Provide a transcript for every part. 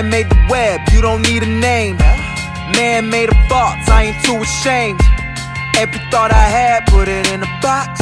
Man made the web, you don't need a name. Man made of thoughts, I ain't too ashamed. Every thought I had, put it in a box.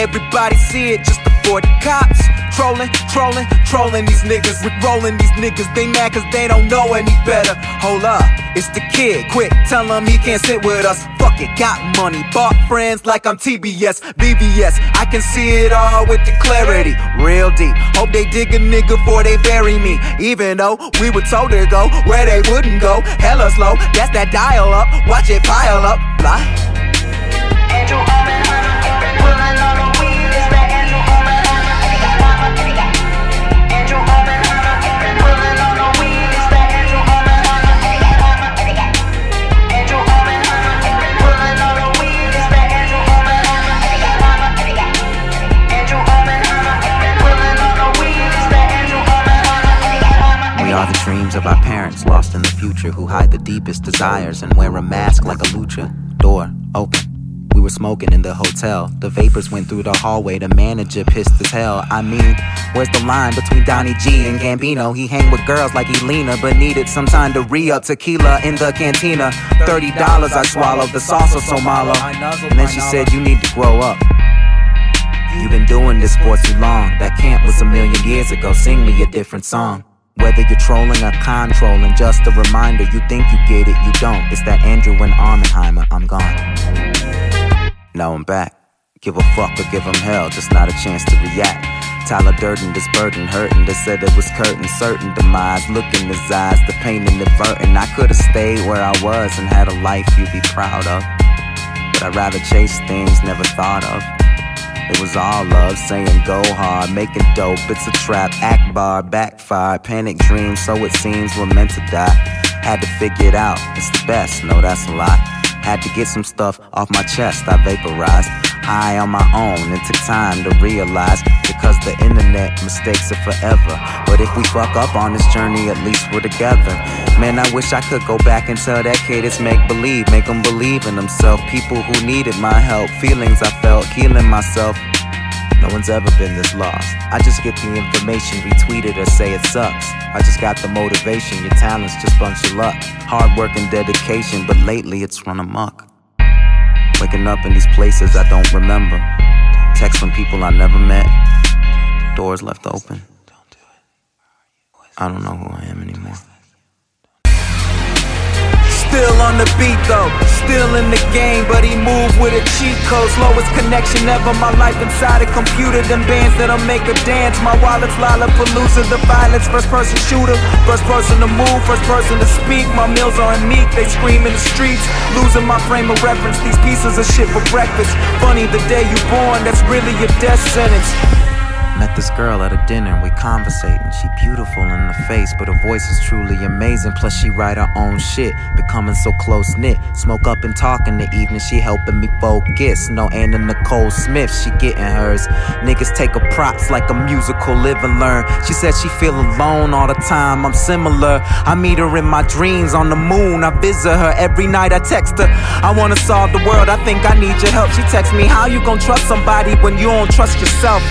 Everybody see it, just avoid the cops. Trolling, trolling, trolling these niggas. We rolling these niggas. They mad cause they don't know any better. Hold up, it's the kid. Quick, tell him he can't sit with us. Fuck it, got money. Bought friends like I'm TBS, BBS. Can see it all with the clarity. Real deep. Hope they dig a nigga before they bury me. Even though we were told to go where they wouldn't go. Hella slow, that's that dial up. Watch it pile up. Fly. Of our parents lost in the future who hide the deepest desires and wear a mask like a lucha. Door open. We were smoking in the hotel. The vapors went through the hallway. The manager pissed as hell. I mean, where's the line between Donnie G and Gambino? He hang with girls like Elena, but needed some time to re up tequila in the cantina. Thirty dollars I swallowed. The salsa so malo. And then she said, You need to grow up. You've been doing this for too long. That camp was a million years ago. Sing me a different song. Whether you're trolling or controlling, just a reminder you think you get it, you don't. It's that Andrew Auernheimer, I'm gone. Now I'm back. Give a fuck or give 'em hell, just not a chance to react. Tyler Durden, this burden hurting. They said it was curtain, certain demise. Look in his eyes, the pain and the inadvertent. I could've stayed where I was and had a life you'd be proud of. But I'd rather chase things never thought of. It was all love, saying go hard, making dope. It's a trap, act bar, backfire, panic dreams. So it seems we're meant to die. Had to figure it out, it's the best, no, that's a lie. Had to get some stuff off my chest, I vaporized. High on my own, it took time to realize. Because the internet, mistakes are forever. But if we fuck up on this journey, at least we're together. Man, I wish I could go back and tell that kid it's make believe, make them believe in themselves. People who needed my help, feelings I felt, healing myself. No one's ever been this lost. I just get the information, retweeted or say it sucks. I just got the motivation, your talent's just bunch of luck. Hard work and dedication, but lately it's run amok. Waking up in these places I don't remember. Text from people I never met. Doors left open. I don't know who I am anymore. Still on the beat though, still in the game, but he moved with a cheat code. Slowest connection ever. My life inside a computer. Them bands that'll make a dance. My wallet's Lollapalooza. The violence, first person shooter, first person to move, first person to speak. My meals aren't meat, they scream in the streets. Losing my frame of reference. These pieces of shit for breakfast. Funny the day you born, that's really your death sentence. Met this girl at a dinner, and we conversate, and She beautiful in the face, but her voice is truly amazing. Plus, she write her own shit, becoming so close knit. Smoke up and talk in the evening, she helping me focus. No Anna Nicole Smith, she getting hers. Niggas take her props like a musical live and learn. She said she feel alone all the time, I'm similar. I meet her in my dreams on the moon, I visit her every night, I text her. I wanna solve the world, I think I need your help. She text me, How you gonna trust somebody when you don't trust yourself?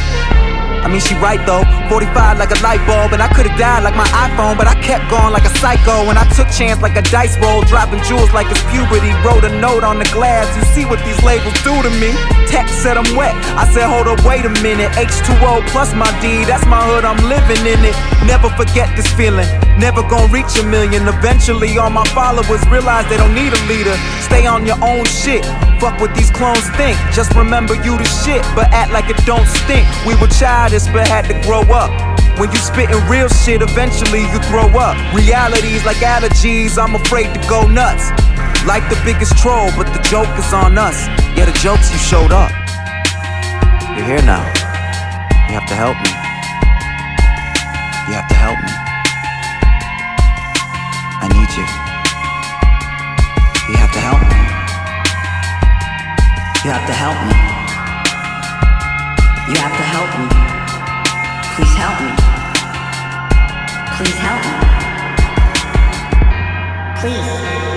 I mean, she right though. 45 like a light bulb, and I could've died like my iPhone, but I kept going like a psycho. And I took chance like a dice roll, dropping jewels like it's puberty. Wrote a note on the glass. You see what these labels do to me? Text said I'm wet. I said, hold up, wait a minute. H2O plus my D, that's my hood, I'm living in it. Never forget this feeling. Never gonna reach a million. Eventually, all my followers realize they don't need a leader. Stay on your own shit. Fuck what these clones think. Just remember you the shit, but act like it don't stink. We were childish, but had to grow up. When you spittin' real shit, eventually you throw up. Realities like allergies, I'm afraid to go nuts. Like the biggest troll, but the joke is on us. Yeah, the jokes you showed up. You're here now. You have to help me. You have to help me. I need you. You have to help me. You have to help me. You have to help me. Please help me. Please help me. Please.